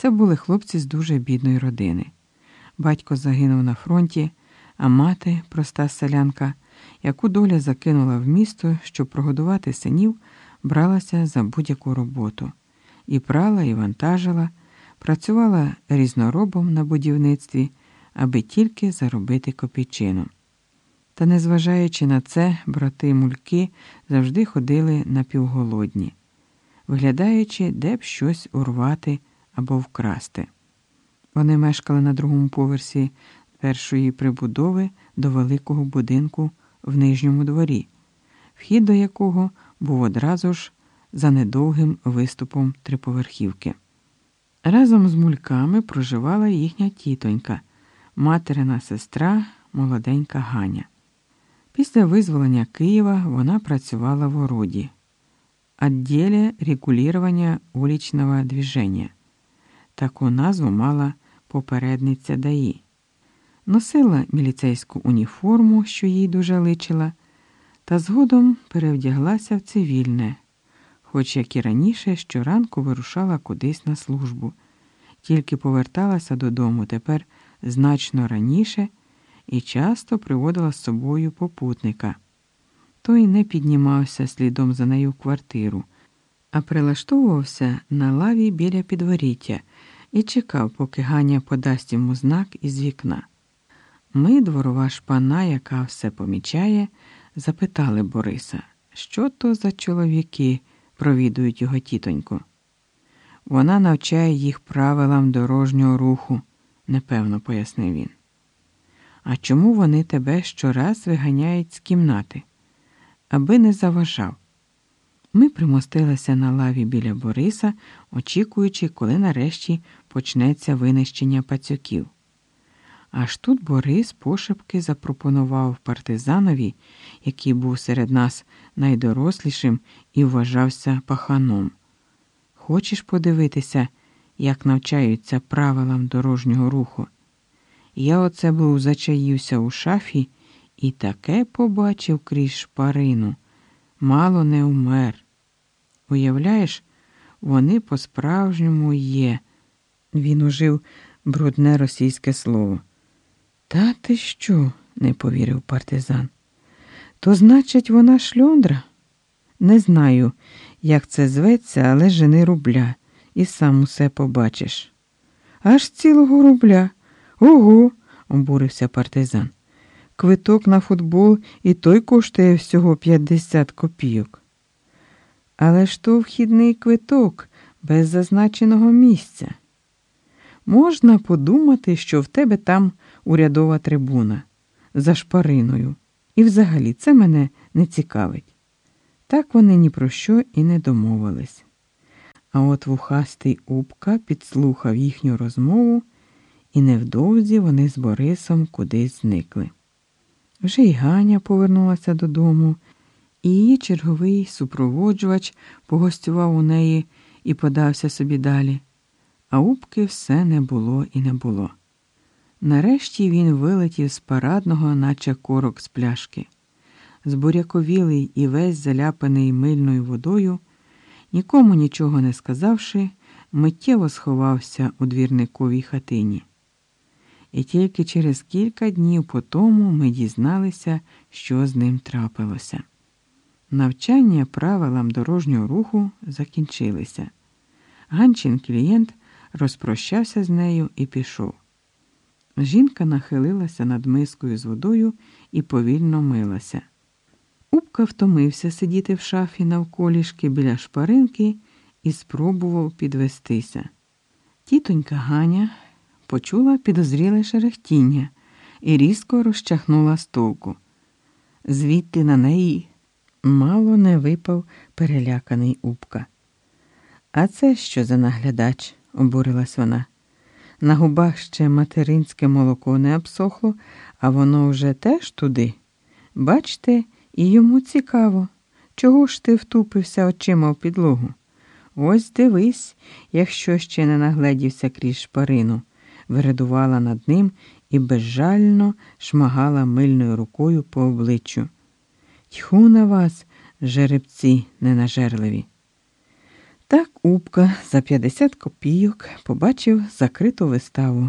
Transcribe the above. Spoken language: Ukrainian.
Це були хлопці з дуже бідної родини. Батько загинув на фронті, а мати, проста селянка, яку доля закинула в місто, щоб прогодувати синів, бралася за будь-яку роботу і прала, і вантажила, працювала різноробом на будівництві, аби тільки заробити копійчину. Та, незважаючи на це, брати мульки завжди ходили напівголодні, виглядаючи, де б щось урвати або вкрасти. Вони мешкали на другому поверсі першої прибудови до великого будинку в нижньому дворі, вхід до якого був одразу ж за недовгим виступом триповерхівки. Разом з мульками проживала їхня тітонька, материна сестра, молоденька Ганя. Після визволення Києва вона працювала в ороді, відділі регулювання уличного движення. Таку назву мала попередниця ДАІ. Носила міліцейську уніформу, що їй дуже личила, та згодом перевдяглася в цивільне, хоч як і раніше щоранку вирушала кудись на службу, тільки поверталася додому тепер значно раніше і часто приводила з собою попутника. Той не піднімався слідом за нею в квартиру, а прилаштовувався на лаві біля підворіття і чекав, поки Ганя подасть йому знак із вікна. Ми, дворова шпана, яка все помічає, запитали Бориса, що то за чоловіки провідують його тітоньку. Вона навчає їх правилам дорожнього руху, непевно пояснив він. А чому вони тебе щораз виганяють з кімнати? Аби не заважав. Ми примостилися на лаві біля Бориса, очікуючи, коли нарешті почнеться винищення пацюків. Аж тут Борис пошепки запропонував партизанові, який був серед нас найдорослішим і вважався паханом. Хочеш подивитися, як навчаються правилам дорожнього руху? Я оце був зачаївся у шафі і таке побачив крізь шпарину. Мало не умер. Уявляєш, вони по-справжньому є. Він ужив брудне російське слово. Та ти що? не повірив партизан. То, значить, вона шльондра? Не знаю, як це зветься, але жени рубля, і сам усе побачиш. Аж цілого рубля. Ого, обурився партизан. Квиток на футбол і той коштує всього 50 копійок. Але ж то вхідний квиток без зазначеного місця. Можна подумати, що в тебе там урядова трибуна за шпариною. І взагалі це мене не цікавить. Так вони ні про що і не домовились. А от вухастий Упка підслухав їхню розмову, і невдовзі вони з Борисом кудись зникли. Вже й Ганя повернулася додому, і її черговий супроводжувач погостював у неї і подався собі далі, а Упки все не було і не було. Нарешті він вилетів з парадного, наче корок з пляшки. Збуряковілий і весь заляпаний мильною водою, нікому нічого не сказавши, миттєво сховався у двірниковій хатині. І тільки через кілька днів по тому ми дізналися, що з ним трапилося. Навчання правилам дорожнього руху закінчилися. Ганчин клієнт розпрощався з нею і пішов. Жінка нахилилася над мискою з водою і повільно милася. Упка втомився сидіти в шафі навколішки біля шпаринки і спробував підвестися. Тітонька Ганя почула підозріле шерехтіння і різко розчахнула стовку. Звідти на неї мало не випав переляканий Упка. А це що за наглядач? обурилась вона. На губах ще материнське молоко не обсохло, а воно вже теж туди. Бачте, і йому цікаво. Чого ж ти втупився очима в підлогу? Ось дивись, якщо ще не нагледівся крізь шпарину, вирадувала над ним і безжально шмагала мильною рукою по обличчю. Тьху на вас, жеребці ненажерливі. Так Убка за 50 копійок побачив закриту виставу